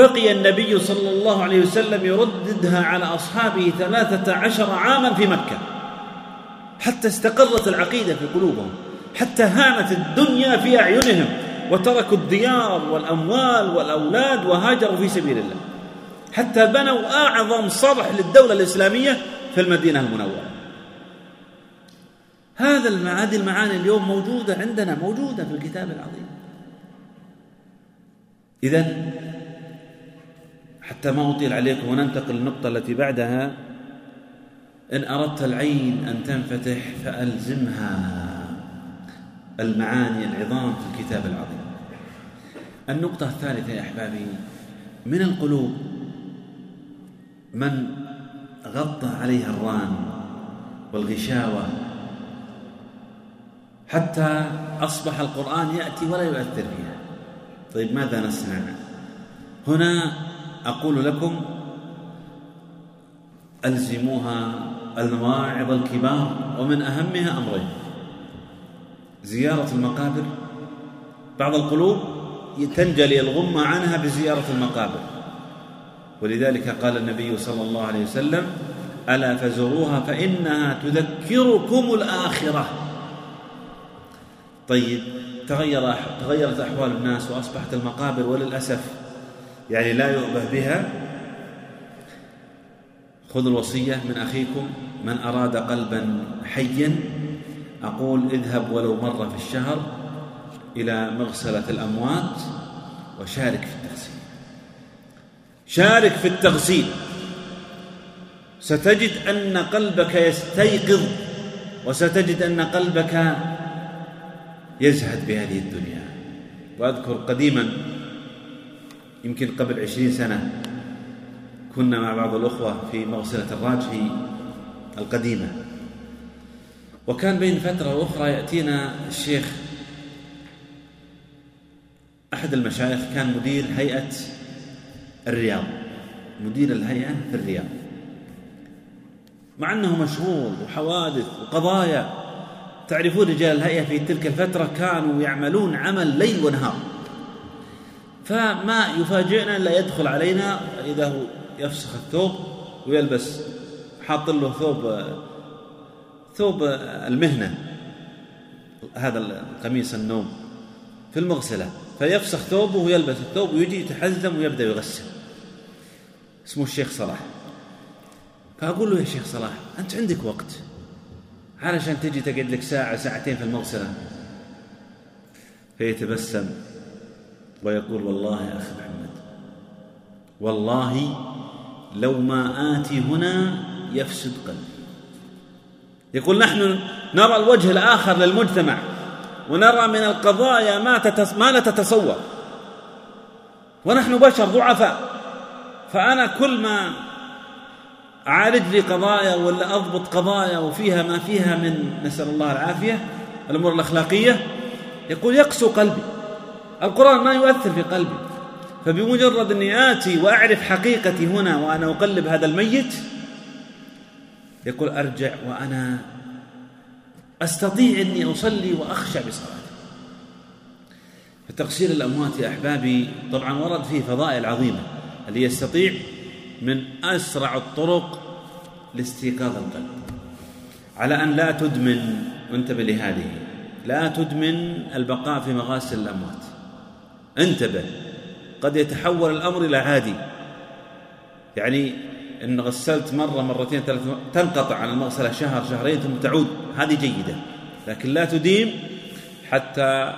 بقي النبي صلى الله عليه وسلم يرددها على أصحابه ثلاثة عشر عاما في مكة. حتى استقرت العقيدة في قلوبهم حتى هانت الدنيا في أعينهم وتركوا الديار والأموال والأولاد وهاجروا في سبيل الله. حتى بنوا أعظم صرح للدولة الإسلامية في المدينة المنورة. هذا المعاني المعاني اليوم موجودة عندنا موجودة في الكتاب العظيم. إذا حتى ما أطيل عليكم وننتقل للنقطة التي بعدها. إن أردت العين أن تنفتح فألزمها المعاني العظام في الكتاب العظيم. النقطة الثالثة يا أحبابي من القلوب من غطى عليها الران والغشاوة حتى أصبح القرآن يأتي ولا يؤثر فيها. طيب ماذا نصنع؟ هنا أقول لكم ألزموها المواعظ الكبار ومن أهمها أمرين زيارة المقابر. بعض القلوب تنجلي الغمة عنها بزيارة المقابر. ولذلك قال النبي صلى الله عليه وسلم ألا فزوروها فإنها تذكركم الآخرة. طيب تغير تغيرت أحوال الناس وأصبحت المقابر وللأسف يعني لا يؤبه بها. خذوا الوصية من أخيكم. من أراد قلبا حيا أقول اذهب ولو مرة في الشهر إلى مغسلة الأموات وشارك في التغسيل. شارك في التغسيل. ستجد أن قلبك يستيقظ وستجد أن قلبك يزهد بهذه الدنيا. وأذكر قديما يمكن قبل عشرين سنة كنا مع بعض الأخوة في مغسلة الراجحي القديمة. وكان بين فترة وأخرى يأتينا الشيخ أحد المشايخ كان مدير هيئة الرياض مدير الهيئة في الرياض. مع أنه مشغول وحوادث وقضايا تعرفون رجال الهيئة في تلك الفترة كانوا يعملون عمل ليل ونهار. فما يفاجئنا إلا يدخل علينا إذا هو يفسخ الثوب ويلبس حاط له ثوب ثوب المهنة هذا القميص النوم في المغسلة فيفسخ ثوبه ويلبس الثوب ويجي يتحزم ويبدأ يغسل. اسمه الشيخ صلاح. فأقول له يا شيخ صلاح أنت عندك وقت؟ علشان تجي تقعد لك ساعة ساعتين في المغسلة. فيتبسم. ويقول والله يا أخي محمد والله لو ما آتي هنا يفسد قلبي. يقول نحن نرى الوجه الآخر للمجتمع ونرى من القضايا ما, تتص... ما لا تتصور ونحن بشر ضعفاء فأنا كل ما أعالج لي قضايا ولا أضبط قضايا وفيها ما فيها من نسأل الله العافية الأمور الأخلاقية يقول يقسو قلبي. القرآن ما يؤثر في قلبي. فبمجرد أني آتي وأعرف حقيقتي هنا وأنا أقلب هذا الميت يقول أرجع وأنا أستطيع أني أصلي وأخشع بصلاتي. فتغسيل الأموات يا أحبابي طبعا ورد فيه فضائل عظيمة اللي يستطيع من أسرع الطرق لاستيقاظ القلب. على أن لا تدمن وانتبه لهذه لا تدمن البقاء في مغاسل الأموات. انتبه قد يتحول الأمر إلى عادي. يعني إن غسلت مرة مرتين ثلاث تنقطع عن المغسلة شهر شهرين ثم تعود. هذه جيدة. لكن لا تديم حتى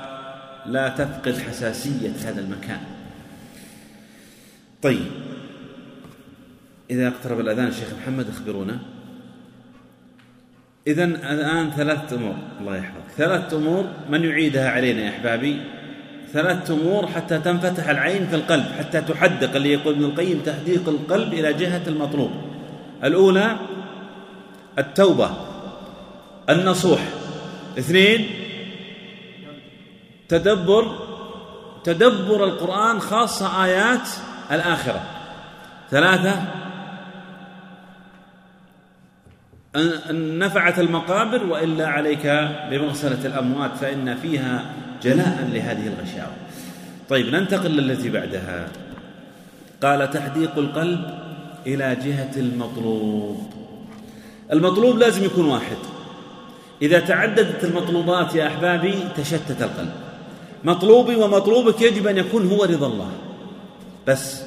لا تفقد حساسية هذا المكان. طيب. إذا اقترب الأذان الشيخ محمد اخبرونا. إذا الآن ثلاث أمور. الله يحفظك. ثلاث أمور من يعيدها علينا يا أحبابي. ثلاث أمور حتى تنفتح العين في القلب حتى تحدق اللي يقول ابن القيم تحديق القلب إلى جهة المطلوب. الأولى التوبة النصوح. اثنين تدبر تدبر القرآن خاصة آيات الآخرة. ثلاثة أن نفعت المقابر وإلا عليك بمغسلة الأموات فإن فيها جلاء لهذه الغشاوة. طيب ننتقل للتي بعدها. قال تحديق القلب إلى جهة المطلوب. المطلوب لازم يكون واحد. إذا تعددت المطلوبات يا أحبابي تشتت القلب. مطلوبي ومطلوبك يجب أن يكون هو رضا الله. بس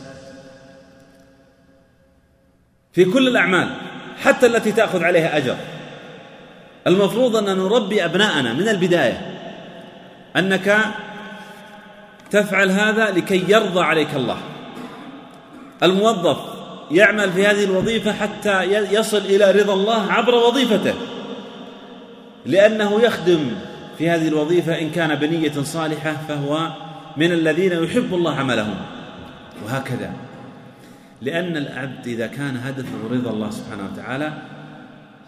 في كل الأعمال حتى التي تأخذ عليها أجر المفروض أن نربي أبناءنا من البداية. أنك تفعل هذا لكي يرضى عليك الله. الموظف يعمل في هذه الوظيفة حتى يصل إلى رضا الله عبر وظيفته لأنه يخدم في هذه الوظيفة إن كان بنية صالحة فهو من الذين يحب الله عملهم. وهكذا. لأن العبد إذا كان هدفه رضا الله سبحانه وتعالى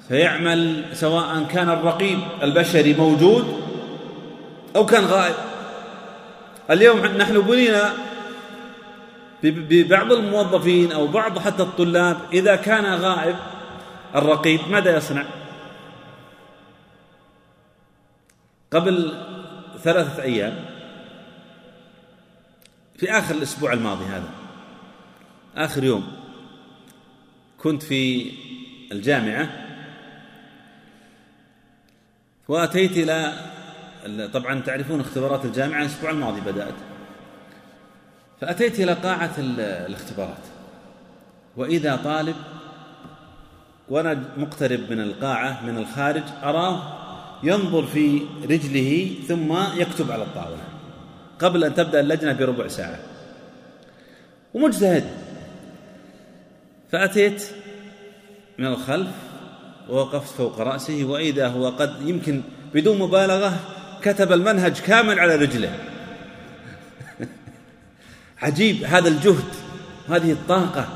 فيعمل سواء كان الرقيب البشري موجود أو كان غائب. اليوم نحن بنينا ببعض الموظفين أو بعض حتى الطلاب إذا كان غائب الرقيب ماذا يصنع؟ قبل ثلاثة أيام في آخر الأسبوع الماضي هذا آخر يوم كنت في الجامعة وأتيت إلى طبعا تعرفون اختبارات الجامعة الأسبوع الماضي بدأت. فأتيت إلى قاعة الاختبارات. وإذا طالب وأنا مقترب من القاعة من الخارج أراه ينظر في رجله ثم يكتب على الطاولة قبل أن تبدأ اللجنة بربع ساعة. ومجتهد. فأتيت من الخلف ووقفت فوق رأسه وإذا هو قد يمكن بدون مبالغة كتب المنهج كامل على رجله. عجيب هذا الجهد هذه الطاقة.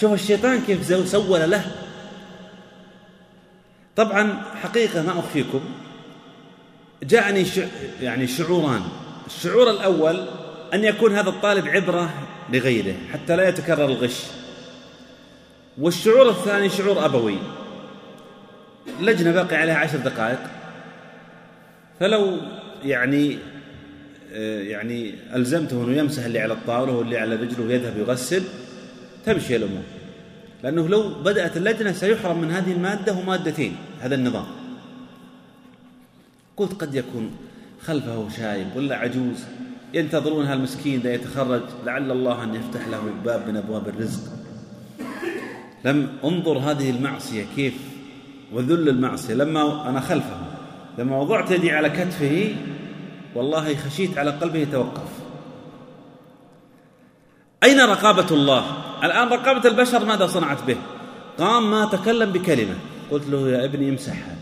شوف الشيطان كيف سول له. طبعا حقيقة ما أخفيكم. جاءني يعني شعوران. الشعور الأول أن يكون هذا الطالب عبرة لغيره حتى لا يتكرر الغش. والشعور الثاني شعور أبوي. اللجنة باقي عليها عشر دقائق. فلو يعني آه، يعني ألزمته أنه يمسح اللي على الطاولة واللي على رجله ويذهب يغسل تمشي الأمور. لأنه لو بدأت اللجنة سيحرم من هذه المادة ومادتين هذا النظام. قلت قد يكون خلفه شايب ولا عجوز ينتظرون هالمسكين ذا يتخرج لعل الله أن يفتح له باب من أبواب الرزق. لم أنظر هذه المعصية كيف وذل المعصية لما أنا خلفه. لما وضعت يدي على كتفه والله خشيت على قلبه يتوقف. أين رقابة الله؟ الآن رقابة البشر ماذا صنعت به؟ قام ما تكلم بكلمة. قلت له يا ابني امسحها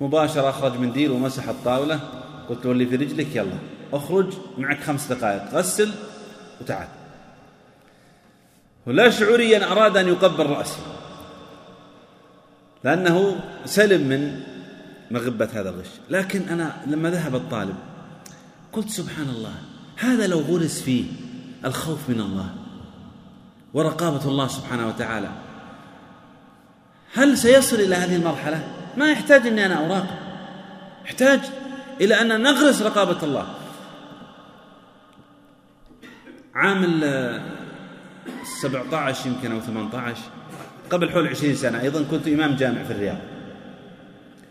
مباشرة أخرج منديل ومسح الطاولة. قلت له اللي في رجلك يلا. أخرج معك خمس دقائق. غسل وتعال. ولا شعوريا أراد أن يقبل رأسي لأنه سلم من مغبة هذا الغش. لكن أنا لما ذهب الطالب قلت سبحان الله هذا لو غرس فيه الخوف من الله ورقابة الله سبحانه وتعالى هل سيصل إلى هذه المرحلة؟ ما يحتاج أني أنا أراقب. يحتاج إلى أن نغرس رقابة الله. عام 17 يمكن أو 18 قبل حول 20 سنة أيضا كنت إمام جامع في الرياض.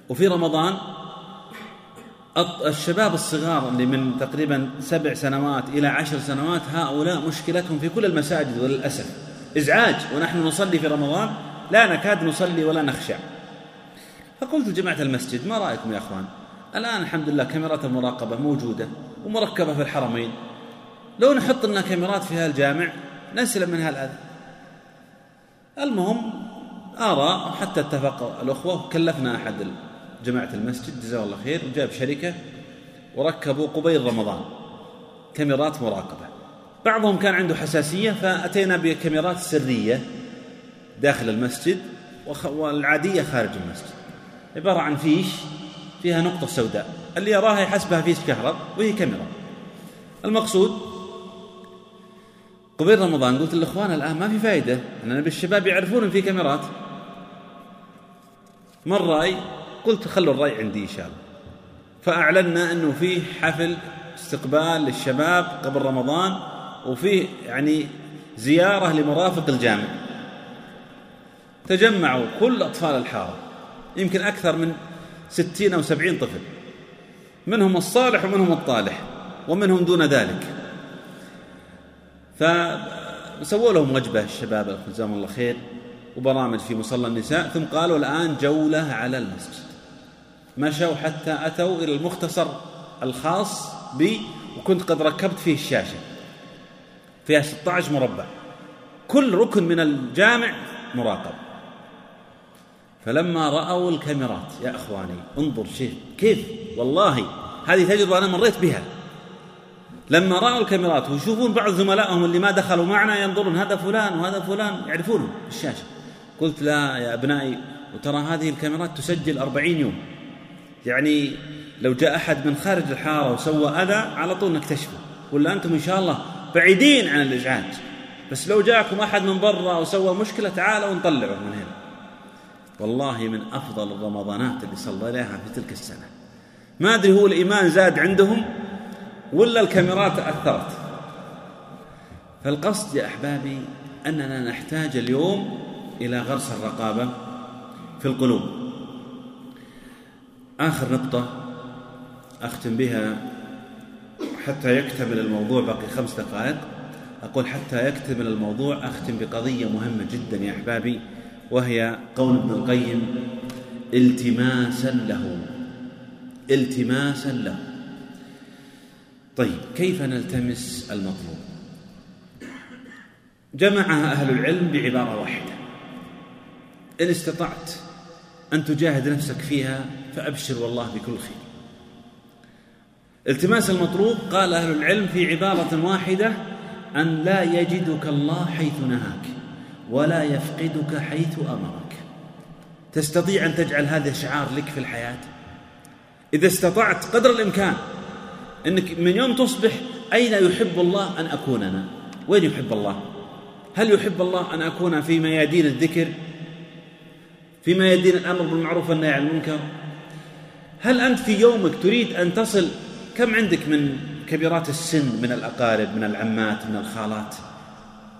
وفي رمضان الشباب الصغار اللي من تقريبا سبع سنوات إلى عشر سنوات هؤلاء مشكلتهم في كل المساجد وللأسف. إزعاج ونحن نصلي في رمضان لا نكاد نصلي ولا نخشع. فقلت لجماعة المسجد ما رأيكم يا أخوان؟ الآن الحمد لله كاميرات المراقبة موجودة ومركبة في الحرمين. لو نحط لنا كاميرات في هالجامع نسلم من هالأذى. المهم آراء حتى اتفق الأخوة كلفنا أحد جماعة المسجد جزاه الله خير وجاب شركة وركبوا قبيل رمضان كاميرات مراقبة. بعضهم كان عنده حساسية فأتينا بكاميرات سرية داخل المسجد والعادية خارج المسجد. عبارة عن فيش فيها نقطة سوداء. اللي يراها يحسبها فيش كهرب وهي كاميرا. المقصود قبيل رمضان. قلت للإخوان الآن ما في فائده أنا نبي الشباب يعرفون إن في كاميرات. ما الراي قلت خلوا الرأي عندي إن شاء الله. فأعلنا أنه في حفل استقبال للشباب قبل رمضان وفيه يعني زيارة لمرافق الجامع. تجمعوا كل أطفال الحارة يمكن أكثر من ستين أو سبعين طفل. منهم الصالح ومنهم الطالح ومنهم دون ذلك. فسووا لهم وجبة الشباب جزاهم الله خير وبرامج في مصلى النساء ثم قالوا الآن جولة على المسجد. مشوا حتى أتوا إلى المختصر الخاص بي وكنت قد ركبت فيه الشاشة. فيها 16 مربع. كل ركن من الجامع مراقب. فلما رأوا الكاميرات يا إخواني انظر شيء كيف؟ والله هذه تجربه أنا مريت بها. لما رأوا الكاميرات ويشوفون بعض زملائهم اللي ما دخلوا معنا ينظرون هذا فلان وهذا فلان. يعرفونه الشاشه قلت لا يا أبنائي وترى هذه الكاميرات تسجل أربعين يوم. يعني لو جاء أحد من خارج الحارة وسوى أذى على طول نكتشفه. ولا أنتم إن شاء الله بعيدين عن الإزعاج. بس لو جاءكم أحد من برا وسوى مشكلة تعالوا ونطلعه من هنا. والله من أفضل الرمضانات اللي صليناها في تلك السنة. ما أدري هو الإيمان زاد عندهم ولا الكاميرات أثرت. فالقصد يا أحبابي أننا نحتاج اليوم إلى غرس الرقابة في القلوب. آخر نقطة أختم بها حتى يكتمل الموضوع باقي خمس دقائق. أقول حتى يكتمل الموضوع أختم بقضية مهمة جدا يا أحبابي وهي قول ابن القيم التماسا له. التماسا له. طيب كيف نلتمس المطلوب؟ جمعها أهل العلم بعبارة واحدة. إن استطعت أن تجاهد نفسك فيها فأبشر والله بكل خير. التماس المطلوب قال أهل العلم في عبارة واحدة أن لا يجدك الله حيث نهاك ولا يفقدك حيث أمرك. تستطيع أن تجعل هذا شعار لك في الحياة؟ إذا استطعت قدر الإمكان أنك من يوم تصبح أين يحب الله أن أكون أنا وين يحب الله؟ هل يحب الله أن أكون في ميادين الذكر؟ في ميادين الأمر بالمعروف والنهي عن المنكر؟ هل أنت في يومك تريد أن تصل كم عندك من كبيرات السن من الأقارب من العمات من الخالات؟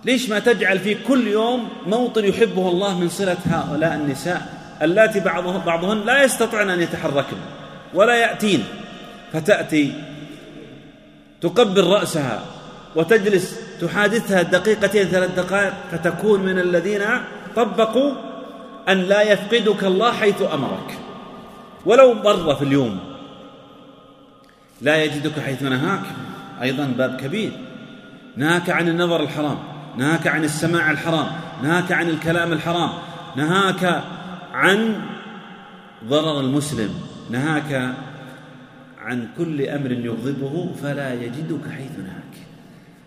ليش ما تجعل في كل يوم موطن يحبه الله من صلة هؤلاء النساء اللاتي بعضهن, بعضهن لا يستطعن أن يتحركن ولا يأتين؟ فتأتي تقبل رأسها وتجلس تحادثها دقيقتين ثلاث دقائق فتكون من الذين طبقوا أن لا يفقدك الله حيث أمرك. ولو مرة في اليوم. لا يجدك حيث نهاك. أيضا باب كبير. نهاك عن النظر الحرام. نهاك عن السماع الحرام. نهاك عن الكلام الحرام. نهاك عن ضرر المسلم. نهاك عن كل أمر يغضبه فلا يجدك حيث نهاك.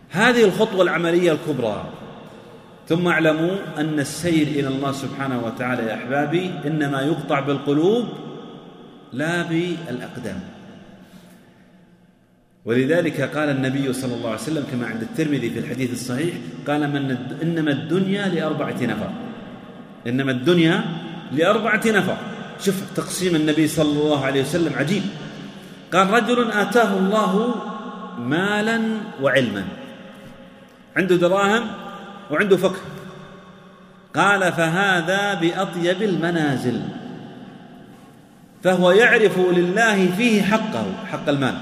هذه الخطوة العملية الكبرى. ثم اعلموا أن السير إلى الله سبحانه وتعالى يا أحبابي إنما يقطع بالقلوب لا بالأقدام. ولذلك قال النبي صلى الله عليه وسلم كما عند الترمذي في الحديث الصحيح قال من إنما الدنيا لأربعة نفر. إنما الدنيا لأربعة نفر. شوف تقسيم النبي صلى الله عليه وسلم عجيب. قال رجل آتاه الله مالا وعلما. عنده دراهم وعنده فقه. قال فهذا بأطيب المنازل. فهو يعرف لله فيه حقه حق المال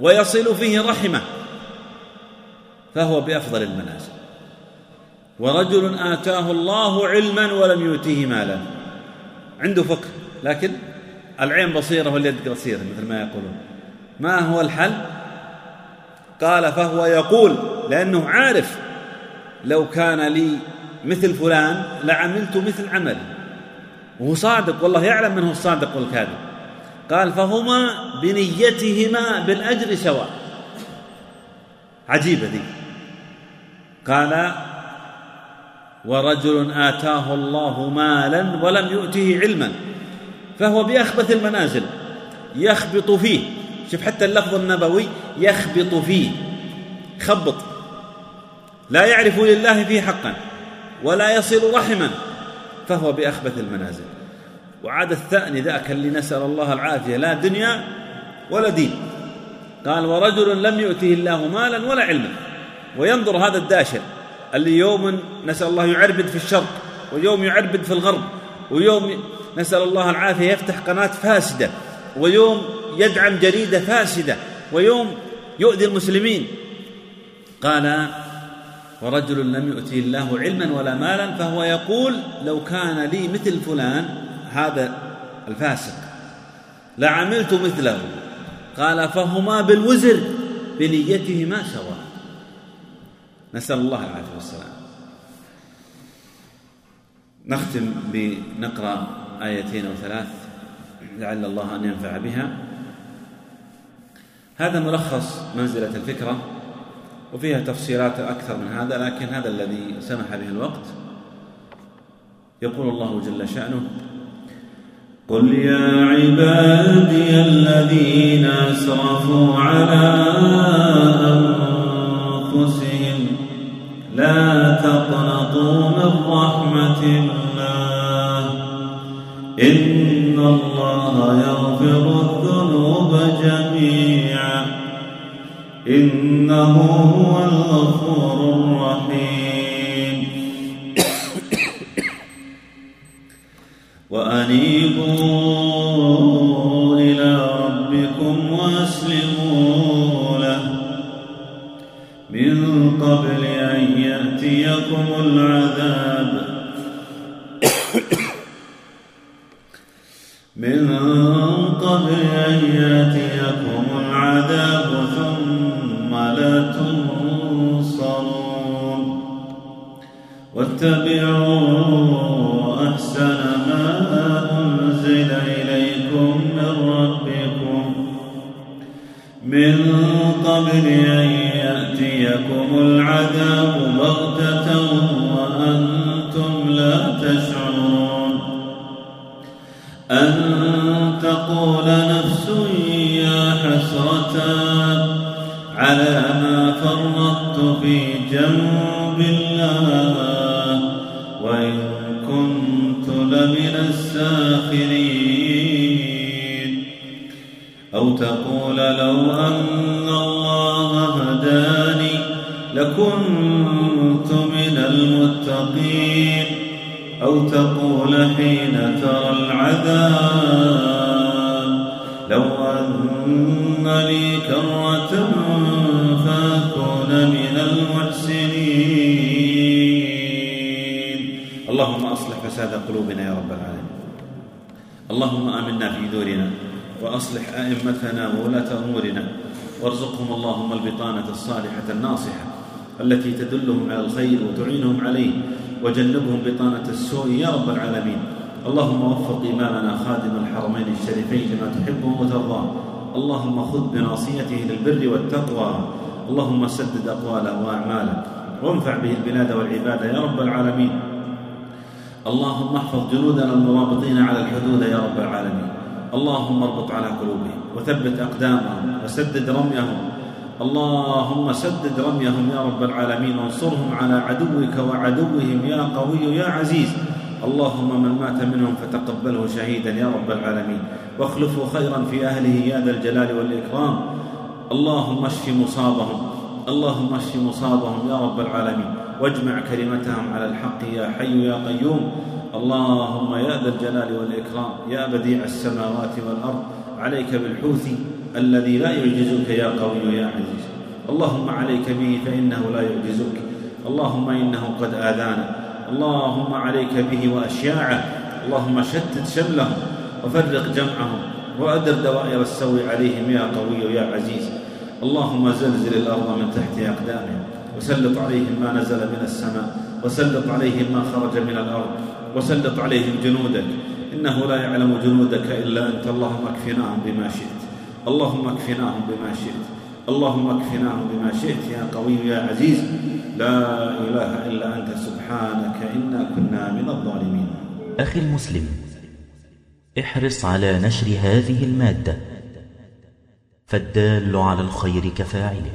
ويصل فيه رحمه فهو بأفضل المنازل. ورجل آتاه الله علما ولم يؤته مالا. عنده فقه لكن العين بصيرة واليد قصيرة مثل ما يقولون. ما هو الحل؟ قال فهو يقول لأنه عارف لو كان لي مثل فلان لعملت مثل عمل وهو صادق والله يعلم من هو الصادق والكاذب. قال فهما بنيتهما بالأجر سواء. عجيبة دي قال ورجل آتاه الله مالا ولم يؤته علما فهو بأخبث المنازل يخبط فيه. شوف حتى اللفظ النبوي يخبط فيه. خبط. لا يعرف لله فيه حقا ولا يصل رحما. فهو بأخبث المنازل. وعاد الثأن ذاك اللي نسأل الله العافية لا دنيا ولا دين. قال ورجل لم يؤته الله مالا ولا علما. وينظر هذا الداشر اللي يوم نسأل الله يعربد في الشرق ويوم يعربد في الغرب ويوم نسأل الله العافية يفتح قناة فاسدة ويوم يدعم جريدة فاسدة ويوم يؤذي المسلمين. قال ورجل لم يؤته الله علما ولا مالا فهو يقول لو كان لي مثل فلان هذا الفاسق. لعملت مثله. قال فهما بالوزر بنيتهما سواء. نسأل الله العافية والسلام. نختم بنقرأ آيتين أو ثلاث لعل الله أن ينفع بها. هذا ملخص منزلة الفكرة. وفيها تفسيرات أكثر من هذا لكن هذا الذي سمح به الوقت. يقول الله جل شأنه قل يا عبادي الذين أسرفوا على أنفسهم لا تقنطوا من رحمة الله إن الله يغفر إنه هو الغفور الرحيم. وأنيبوا أمورنا وارزقهم اللهم البطانة الصالحة الناصحة التي تدلهم على الخير وتعينهم عليه وجنبهم بطانة السوء يا رب العالمين. اللهم وفق إمامنا خادم الحرمين الشريفين لما تحبه وترضاه. اللهم خذ بناصيته للبر والتقوى. اللهم سدد أقواله وأعماله. وانفع به البلاد والعباد يا رب العالمين. اللهم احفظ جنودنا المرابطين على الحدود يا رب العالمين. اللهم اربط على قلوبهم وثبت أقدامهم وسدد رميهم. اللهم سدد رميهم يا رب العالمين وانصرهم على عدوك وعدوهم يا قوي يا عزيز. اللهم من مات منهم فتقبله شهيدا يا رب العالمين. واخلفه خيرا في أهله يا ذا الجلال والإكرام. اللهم اشف مصابهم اللهم اشف مصابهم يا رب العالمين. واجمع كلمتهم على الحق يا حي يا قيوم. اللهم يا ذا الجلال والإكرام يا بديع السماوات والأرض عليك بالحوثي الذي لا يعجزك يا قوي يا عزيز. اللهم عليك به فإنه لا يعجزك. اللهم إنه قد اذانا اللهم عليك به وأشياعه. اللهم شتت شملهم وفرق جمعهم وأدر دوائر السوء عليهم يا قوي يا عزيز. اللهم زلزل الأرض من تحت أقدامهم وسلط عليهم ما نزل من السماء وسلط عليهم ما خرج من الأرض. وسلط عليهم جنودك. إنه لا يعلم جنودك إلا أنت. اللهم اكفناهم بما شئت. اللهم اكفناهم بما شئت. اللهم اكفناهم بما شئت. يا قوي يا عزيز. لا إله إلا أنت. سبحانك إنا كنا من الظالمين. أخي المسلم احرص على نشر هذه المادة. فالدال على الخير كفاعله.